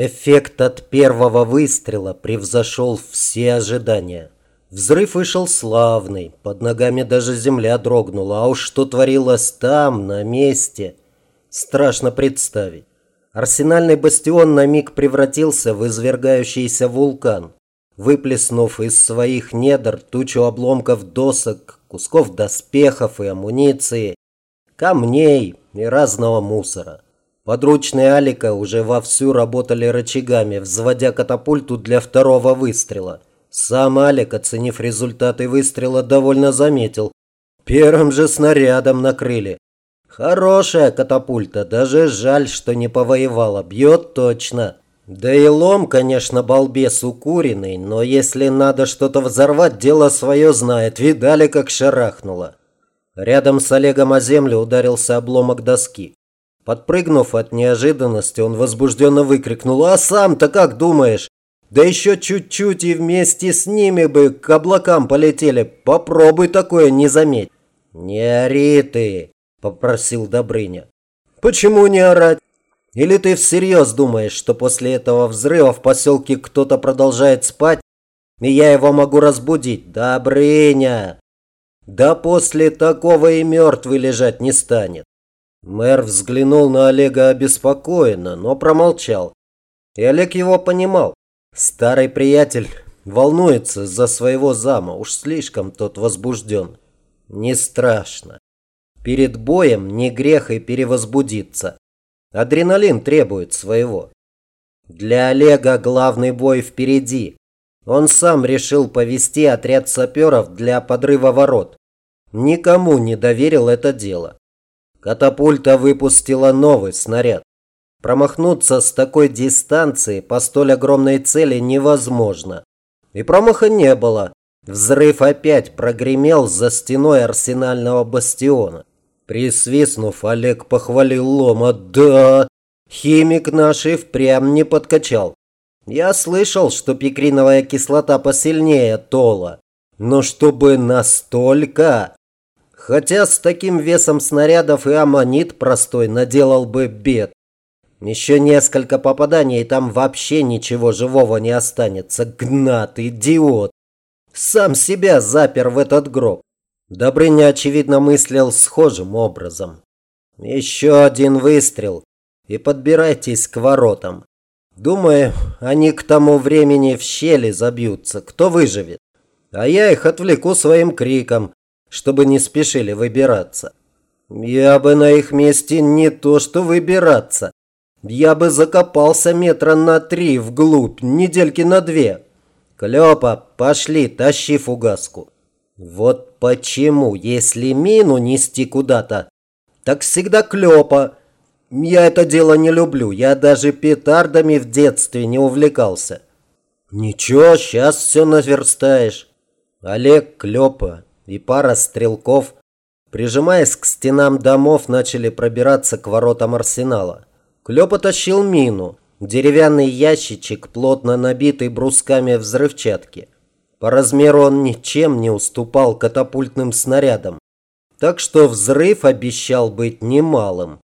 Эффект от первого выстрела превзошел все ожидания. Взрыв вышел славный, под ногами даже земля дрогнула, а уж что творилось там, на месте, страшно представить. Арсенальный бастион на миг превратился в извергающийся вулкан, выплеснув из своих недр тучу обломков досок, кусков доспехов и амуниции, камней и разного мусора. Подручные Алика уже вовсю работали рычагами, взводя катапульту для второго выстрела. Сам Алик, оценив результаты выстрела, довольно заметил. Первым же снарядом накрыли. Хорошая катапульта, даже жаль, что не повоевала, бьет точно. Да и лом, конечно, балбес укуренный, но если надо что-то взорвать, дело свое знает. Видали, как шарахнуло. Рядом с Олегом о землю ударился обломок доски. Подпрыгнув от неожиданности, он возбужденно выкрикнул «А сам-то как думаешь? Да еще чуть-чуть и вместе с ними бы к облакам полетели. Попробуй такое не заметь». «Не ори ты», – попросил Добрыня. «Почему не орать? Или ты всерьез думаешь, что после этого взрыва в поселке кто-то продолжает спать, и я его могу разбудить? Добрыня! Да после такого и мертвый лежать не станет. Мэр взглянул на Олега обеспокоенно, но промолчал. И Олег его понимал. Старый приятель волнуется за своего зама, уж слишком тот возбужден. Не страшно. Перед боем не грех и перевозбудиться. Адреналин требует своего. Для Олега главный бой впереди. Он сам решил повести отряд саперов для подрыва ворот. Никому не доверил это дело. Катапульта выпустила новый снаряд. Промахнуться с такой дистанции по столь огромной цели невозможно. И промаха не было. Взрыв опять прогремел за стеной арсенального бастиона. Присвистнув, Олег похвалил Лома. «Да, химик наш и впрямь не подкачал. Я слышал, что пикриновая кислота посильнее тола. Но чтобы настолько...» Хотя с таким весом снарядов и аммонит простой наделал бы бед. Еще несколько попаданий, и там вообще ничего живого не останется. Гнат, идиот. Сам себя запер в этот гроб. Добрыня, очевидно, мыслил схожим образом. Еще один выстрел, и подбирайтесь к воротам. Думаю, они к тому времени в щели забьются. Кто выживет? А я их отвлеку своим криком чтобы не спешили выбираться. Я бы на их месте не то что выбираться. Я бы закопался метра на три вглубь, недельки на две. Клёпа, пошли, тащи фугаску. Вот почему, если мину нести куда-то, так всегда клёпа. Я это дело не люблю, я даже петардами в детстве не увлекался. Ничего, сейчас все наверстаешь. Олег Клёпа, и пара стрелков, прижимаясь к стенам домов, начали пробираться к воротам арсенала. Клёпа тащил мину, деревянный ящичек, плотно набитый брусками взрывчатки. По размеру он ничем не уступал катапультным снарядам, так что взрыв обещал быть немалым.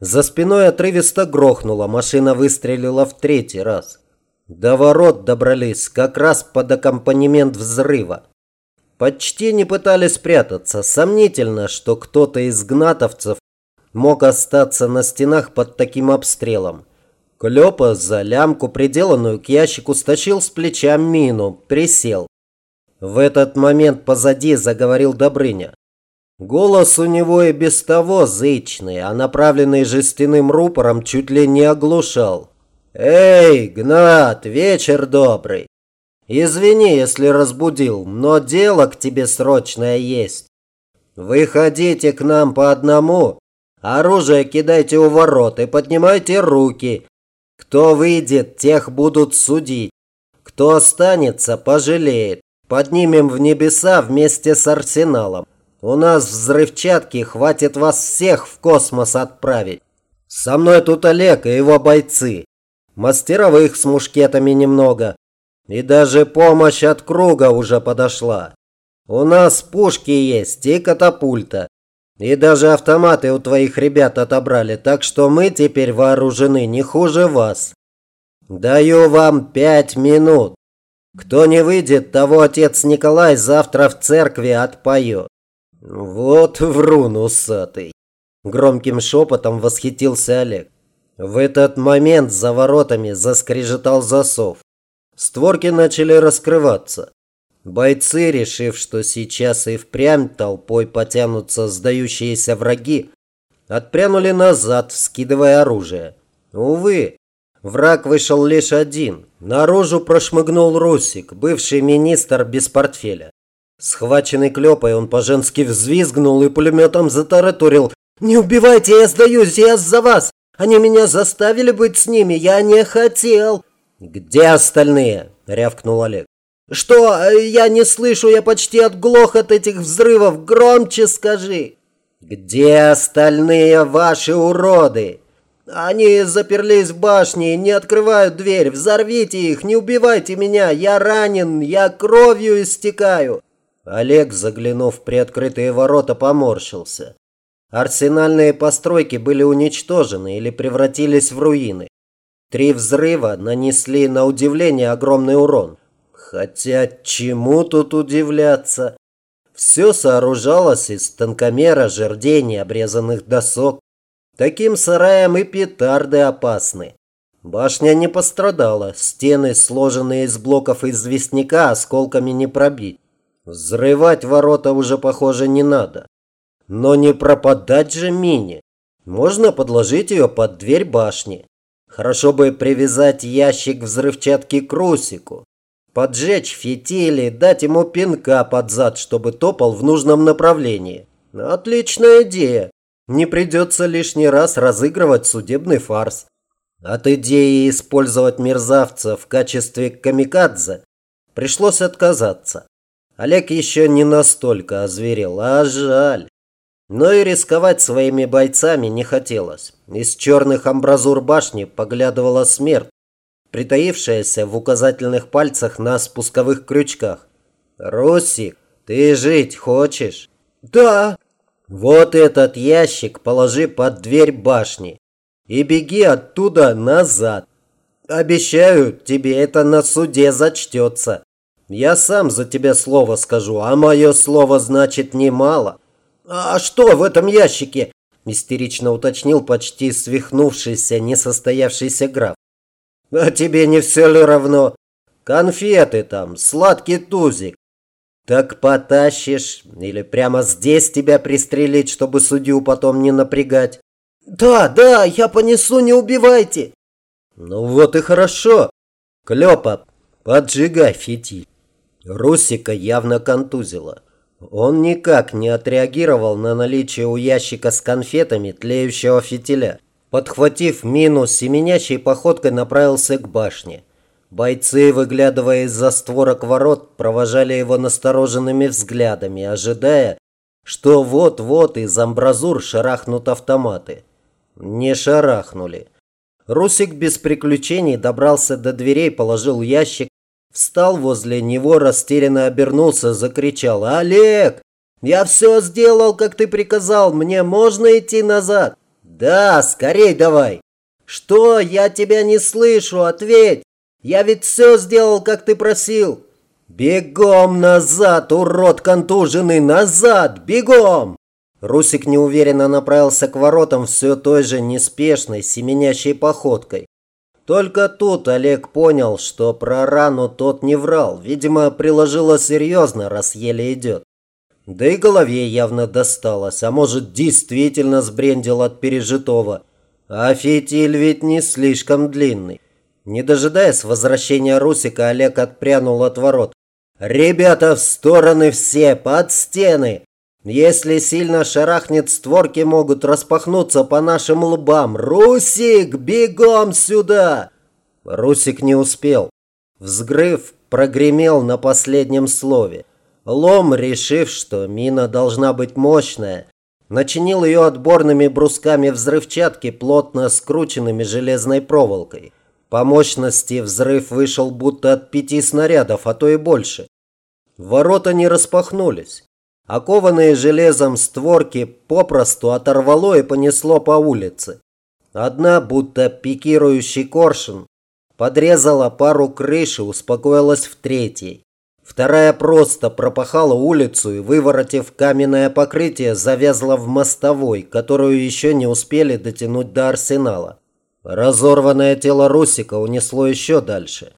За спиной отрывисто грохнуло, машина выстрелила в третий раз. До ворот добрались как раз под аккомпанемент взрыва. Почти не пытались спрятаться. Сомнительно, что кто-то из гнатовцев мог остаться на стенах под таким обстрелом. Клёпа за лямку, приделанную к ящику, стащил с плеча мину, присел. В этот момент позади заговорил Добрыня. Голос у него и без того зычный, а направленный жестяным рупором чуть ли не оглушал. «Эй, Гнат, вечер добрый! Извини, если разбудил, но дело к тебе срочное есть. Выходите к нам по одному, оружие кидайте у ворот и поднимайте руки. Кто выйдет, тех будут судить. Кто останется, пожалеет. Поднимем в небеса вместе с арсеналом. У нас взрывчатки хватит вас всех в космос отправить. Со мной тут Олег и его бойцы. Мастеровых с мушкетами немного. И даже помощь от круга уже подошла. У нас пушки есть и катапульта. И даже автоматы у твоих ребят отобрали, так что мы теперь вооружены не хуже вас. Даю вам пять минут. Кто не выйдет, того отец Николай завтра в церкви отпоет. Вот врун усатый. Громким шепотом восхитился Олег. В этот момент за воротами заскрежетал засов. Створки начали раскрываться. Бойцы, решив, что сейчас и впрямь толпой потянутся сдающиеся враги, отпрянули назад, вскидывая оружие. Увы, враг вышел лишь один. Наружу прошмыгнул Русик, бывший министр без портфеля. Схваченный клепой, он по-женски взвизгнул и пулеметом затараторил. «Не убивайте, я сдаюсь, я за вас! Они меня заставили быть с ними, я не хотел!» «Где остальные?» – рявкнул Олег. «Что? Я не слышу, я почти отглох от этих взрывов. Громче скажи!» «Где остальные ваши уроды?» «Они заперлись в башне, не открывают дверь. Взорвите их, не убивайте меня. Я ранен, я кровью истекаю». Олег, заглянув в приоткрытые ворота, поморщился. Арсенальные постройки были уничтожены или превратились в руины. Три взрыва нанесли на удивление огромный урон. Хотя чему тут удивляться? Все сооружалось из тонкомера, жердей, обрезанных досок. Таким сараем и петарды опасны. Башня не пострадала, стены, сложенные из блоков известняка, осколками не пробить. Взрывать ворота уже, похоже, не надо. Но не пропадать же мине. Можно подложить ее под дверь башни. Хорошо бы привязать ящик взрывчатки к Русику. Поджечь фитили, дать ему пинка под зад, чтобы топал в нужном направлении. Отличная идея. Не придется лишний раз разыгрывать судебный фарс. От идеи использовать мерзавца в качестве камикадзе пришлось отказаться. Олег еще не настолько озверел, а жаль. Но и рисковать своими бойцами не хотелось. Из черных амбразур башни поглядывала смерть, притаившаяся в указательных пальцах на спусковых крючках. «Русик, ты жить хочешь?» «Да!» «Вот этот ящик положи под дверь башни и беги оттуда назад. Обещаю, тебе это на суде зачтется. Я сам за тебя слово скажу, а мое слово значит немало». «А что в этом ящике?» – истерично уточнил почти свихнувшийся, несостоявшийся граф. «А тебе не все ли равно? Конфеты там, сладкий тузик. Так потащишь или прямо здесь тебя пристрелить, чтобы судью потом не напрягать?» «Да, да, я понесу, не убивайте!» «Ну вот и хорошо. Клёпа, поджигай фитиль». Русика явно контузила. Он никак не отреагировал на наличие у ящика с конфетами тлеющего фитиля. Подхватив мину, семенящей походкой направился к башне. Бойцы, выглядывая из-за створок ворот, провожали его настороженными взглядами, ожидая, что вот-вот из амбразур шарахнут автоматы. Не шарахнули. Русик без приключений добрался до дверей, положил ящик, Встал возле него, растерянно обернулся, закричал. «Олег! Я все сделал, как ты приказал. Мне можно идти назад?» «Да, скорей давай!» «Что? Я тебя не слышу. Ответь! Я ведь все сделал, как ты просил!» «Бегом назад, урод контуженный! Назад! Бегом!» Русик неуверенно направился к воротам все той же неспешной, семенящей походкой. Только тут Олег понял, что про рану тот не врал. Видимо, приложила серьезно, раз еле идет. Да и голове явно досталось, а может, действительно сбрендил от пережитого. А фитиль ведь не слишком длинный. Не дожидаясь возвращения Русика, Олег отпрянул от ворот. «Ребята, в стороны все, под стены! Если сильно шарахнет, створки могут распахнуться по нашим лбам. Русик, бегом сюда!» Русик не успел. Взгрыв прогремел на последнем слове. Лом, решив, что мина должна быть мощная, начинил ее отборными брусками взрывчатки, плотно скрученными железной проволокой. По мощности взрыв вышел будто от пяти снарядов, а то и больше. Ворота не распахнулись. Окованные железом створки попросту оторвало и понесло по улице. Одна, будто пикирующий коршун, Подрезала пару крыш и успокоилась в третьей. Вторая просто пропахала улицу и, выворотив каменное покрытие, завязла в мостовой, которую еще не успели дотянуть до арсенала. Разорванное тело Русика унесло еще дальше.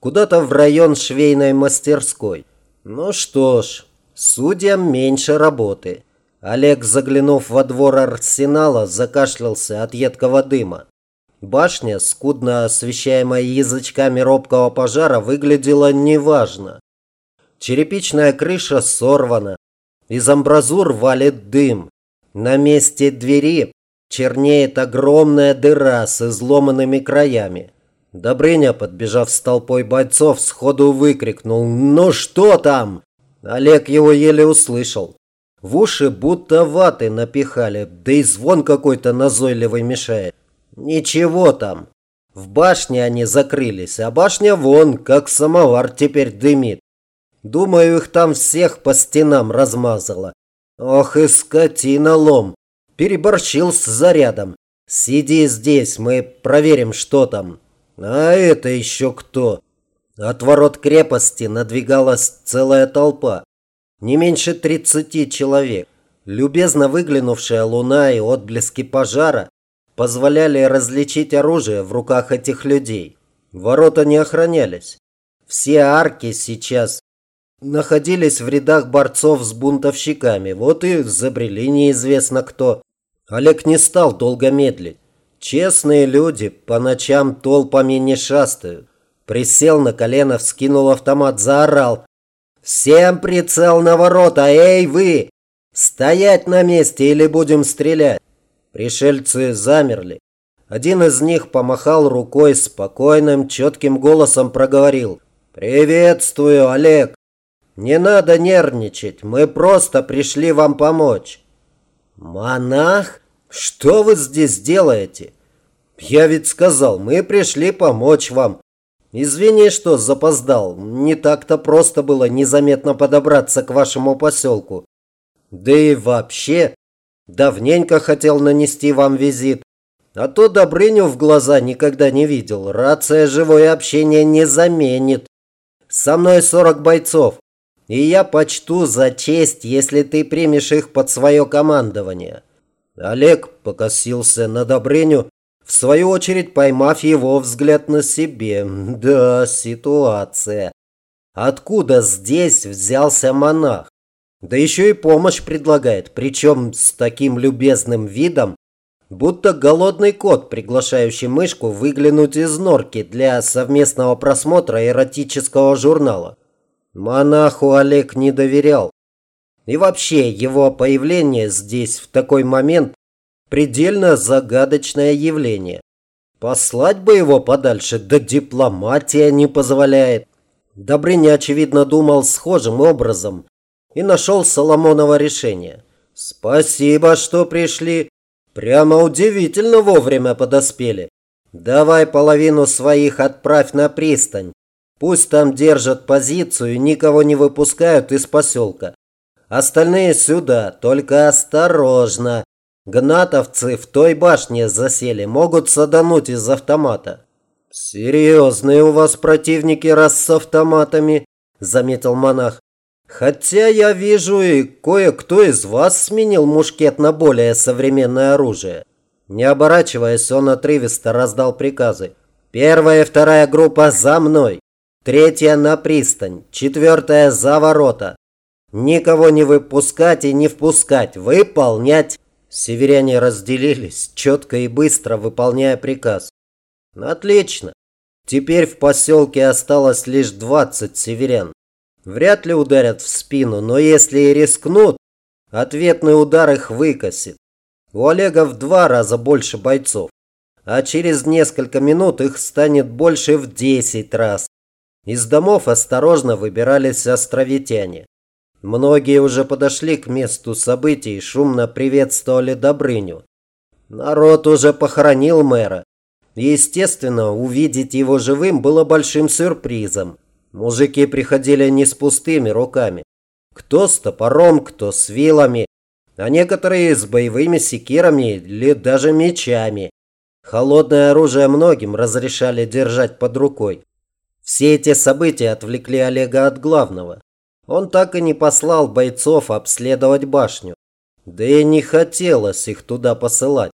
Куда-то в район швейной мастерской. Ну что ж, судьям меньше работы. Олег, заглянув во двор арсенала, закашлялся от едкого дыма. Башня, скудно освещаемая язычками робкого пожара, выглядела неважно. Черепичная крыша сорвана. Из амбразур валит дым. На месте двери чернеет огромная дыра с изломанными краями. Добрыня, подбежав с толпой бойцов, сходу выкрикнул «Ну что там?». Олег его еле услышал. В уши будто ваты напихали, да и звон какой-то назойливый мешает. Ничего там. В башне они закрылись, а башня вон, как самовар, теперь дымит. Думаю, их там всех по стенам размазало. Ох и скотина лом переборщил с зарядом. Сиди здесь, мы проверим, что там. А это еще кто? От ворот крепости надвигалась целая толпа. Не меньше тридцати человек. Любезно выглянувшая луна и отблески пожара позволяли различить оружие в руках этих людей. Ворота не охранялись. Все арки сейчас находились в рядах борцов с бунтовщиками. Вот и забрели неизвестно кто. Олег не стал долго медлить. Честные люди по ночам толпами не шастают. Присел на колено, вскинул автомат, заорал. «Всем прицел на ворота! Эй, вы! Стоять на месте или будем стрелять!» Пришельцы замерли. Один из них помахал рукой, спокойным, четким голосом проговорил. «Приветствую, Олег! Не надо нервничать, мы просто пришли вам помочь». «Монах? Что вы здесь делаете?» «Я ведь сказал, мы пришли помочь вам. Извини, что запоздал. Не так-то просто было незаметно подобраться к вашему поселку. Да и вообще, давненько хотел нанести вам визит. А то Добрыню в глаза никогда не видел. Рация живое общение не заменит. Со мной 40 бойцов. И я почту за честь, если ты примешь их под свое командование». Олег покосился на Добрыню, в свою очередь поймав его взгляд на себе. Да, ситуация. Откуда здесь взялся монах? Да еще и помощь предлагает, причем с таким любезным видом, будто голодный кот, приглашающий мышку выглянуть из норки для совместного просмотра эротического журнала. Монаху Олег не доверял. И вообще, его появление здесь в такой момент предельно загадочное явление. Послать бы его подальше, да дипломатия не позволяет. Добрыня, очевидно, думал схожим образом и нашел Соломонова решение. «Спасибо, что пришли. Прямо удивительно вовремя подоспели. Давай половину своих отправь на пристань. Пусть там держат позицию, никого не выпускают из поселка. Остальные сюда, только осторожно. Гнатовцы в той башне засели, могут садануть из автомата. Серьезные у вас противники, раз с автоматами, заметил монах. Хотя я вижу и кое-кто из вас сменил мушкет на более современное оружие. Не оборачиваясь, он отрывисто раздал приказы. Первая и вторая группа за мной. Третья на пристань. Четвертая за ворота. Никого не выпускать и не впускать. Выполнять. Северяне разделились, четко и быстро выполняя приказ. Отлично. Теперь в поселке осталось лишь 20 северян. Вряд ли ударят в спину, но если и рискнут, ответный удар их выкосит. У Олега в два раза больше бойцов, а через несколько минут их станет больше в 10 раз. Из домов осторожно выбирались островитяне. Многие уже подошли к месту событий и шумно приветствовали Добрыню. Народ уже похоронил мэра. Естественно, увидеть его живым было большим сюрпризом. Мужики приходили не с пустыми руками. Кто с топором, кто с вилами, а некоторые с боевыми секирами или даже мечами. Холодное оружие многим разрешали держать под рукой. Все эти события отвлекли Олега от главного. Он так и не послал бойцов обследовать башню. Да и не хотелось их туда посылать.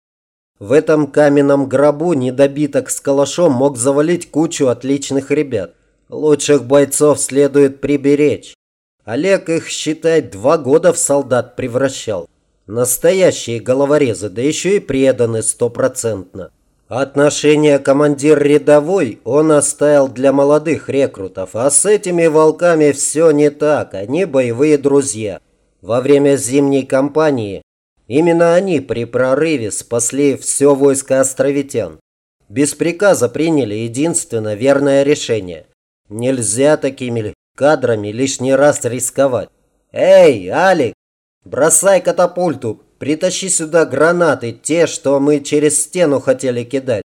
В этом каменном гробу недобиток с калашом мог завалить кучу отличных ребят. Лучших бойцов следует приберечь. Олег их, считай, два года в солдат превращал. Настоящие головорезы, да еще и преданы стопроцентно. Отношение командир рядовой он оставил для молодых рекрутов, а с этими волками все не так, они боевые друзья. Во время зимней кампании именно они при прорыве спасли все войско островитян. Без приказа приняли единственно верное решение. Нельзя такими кадрами лишний раз рисковать. «Эй, Алик, бросай катапульту, притащи сюда гранаты, те, что мы через стену хотели кидать.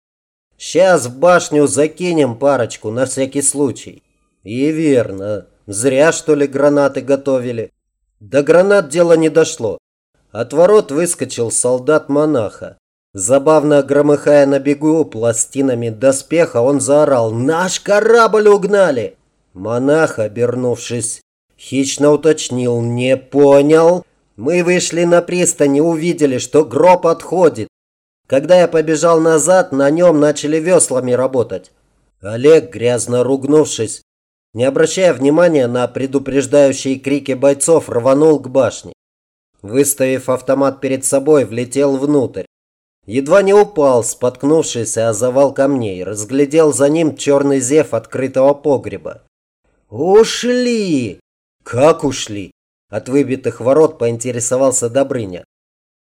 Сейчас в башню закинем парочку на всякий случай». И верно, зря что ли гранаты готовили. До гранат дело не дошло. От ворот выскочил солдат-монаха. Забавно громыхая на бегу пластинами доспеха, он заорал «Наш корабль угнали!» Монах, обернувшись, хищно уточнил «Не понял?» Мы вышли на пристань и увидели, что гроб отходит. Когда я побежал назад, на нем начали веслами работать. Олег, грязно ругнувшись, не обращая внимания на предупреждающие крики бойцов, рванул к башне. Выставив автомат перед собой, влетел внутрь. Едва не упал, споткнувшись о завал камней, разглядел за ним черный зев открытого погреба. «Ушли!» «Как ушли?» От выбитых ворот поинтересовался Добрыня.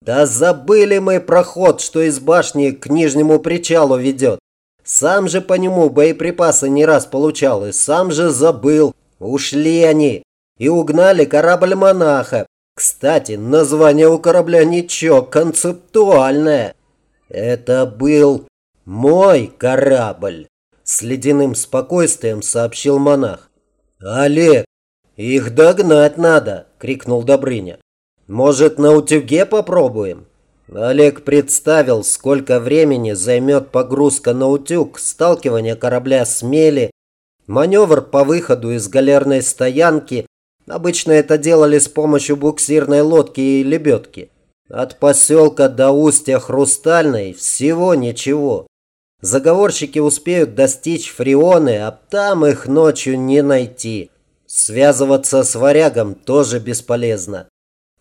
«Да забыли мы проход, что из башни к нижнему причалу ведет. Сам же по нему боеприпасы не раз получал, и сам же забыл. Ушли они и угнали корабль монаха. Кстати, название у корабля ничего, концептуальное». «Это был мой корабль», – с ледяным спокойствием сообщил монах. «Олег, их догнать надо!» – крикнул Добрыня. «Может, на утюге попробуем?» Олег представил, сколько времени займет погрузка на утюг, сталкивание корабля с мели, маневр по выходу из галерной стоянки. Обычно это делали с помощью буксирной лодки и лебедки. От поселка до устья Хрустальной всего ничего. Заговорщики успеют достичь Фрионы, а там их ночью не найти. Связываться с варягом тоже бесполезно.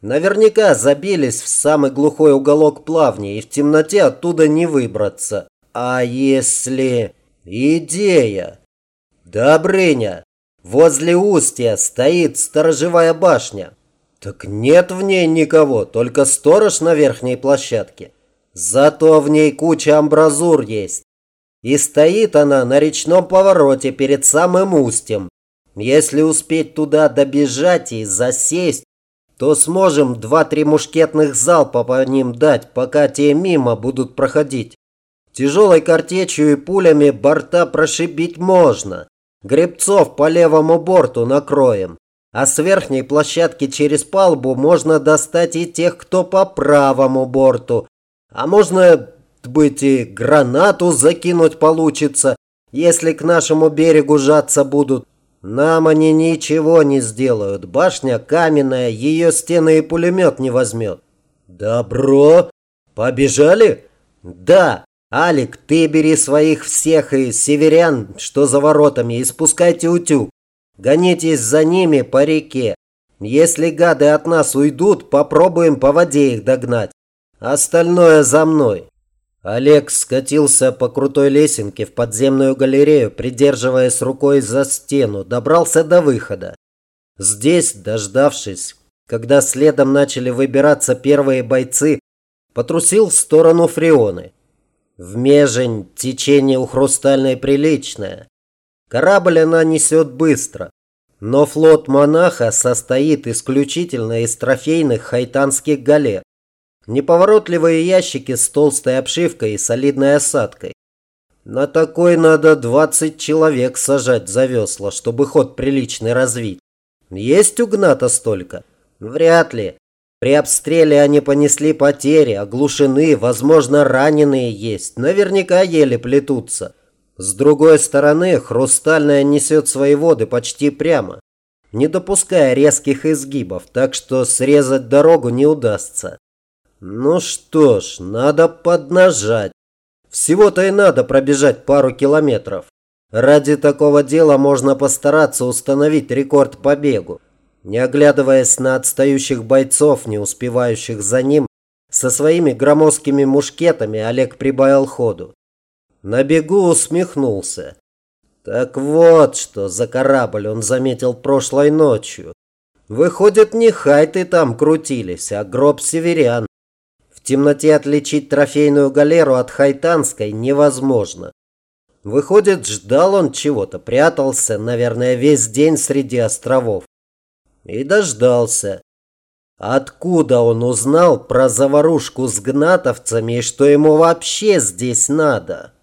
Наверняка забились в самый глухой уголок плавни, и в темноте оттуда не выбраться. А если... Идея! Добрыня! Возле устья стоит сторожевая башня. Так нет в ней никого, только сторож на верхней площадке. Зато в ней куча амбразур есть. И стоит она на речном повороте перед самым устьем. Если успеть туда добежать и засесть, то сможем два-три мушкетных залпа по ним дать, пока те мимо будут проходить. Тяжелой картечью и пулями борта прошибить можно. Гребцов по левому борту накроем. А с верхней площадки через палубу можно достать и тех, кто по правому борту. А можно быть и гранату закинуть получится, если к нашему берегу жаться будут. Нам они ничего не сделают. Башня каменная, ее стены и пулемет не возьмет. Добро. Побежали? Да. Алик, ты бери своих всех и северян, что за воротами, и спускайте утюг. Гонитесь за ними по реке. Если гады от нас уйдут, попробуем по воде их догнать. Остальное за мной. Олег скатился по крутой лесенке в подземную галерею, придерживаясь рукой за стену, добрался до выхода. Здесь, дождавшись, когда следом начали выбираться первые бойцы, потрусил в сторону Фреоны. В межень течение у Хрустальной приличное. Корабль она несет быстро, но флот монаха состоит исключительно из трофейных хайтанских галер. Неповоротливые ящики с толстой обшивкой и солидной осадкой. На такой надо 20 человек сажать за весла, чтобы ход приличный развить. Есть у Гната столько? Вряд ли. При обстреле они понесли потери, оглушены, возможно, раненые есть. Наверняка еле плетутся. С другой стороны, Хрустальная несет свои воды почти прямо, не допуская резких изгибов, так что срезать дорогу не удастся. Ну что ж, надо поднажать. Всего-то и надо пробежать пару километров. Ради такого дела можно постараться установить рекорд по бегу. Не оглядываясь на отстающих бойцов, не успевающих за ним, со своими громоздкими мушкетами Олег прибавил ходу. На бегу усмехнулся. Так вот, что за корабль он заметил прошлой ночью. Выходит, не хайты там крутились, а гроб северян. В темноте отличить трофейную галеру от хайтанской невозможно. Выходит, ждал он чего-то, прятался, наверное, весь день среди островов. И дождался. Откуда он узнал про заварушку с гнатовцами и что ему вообще здесь надо?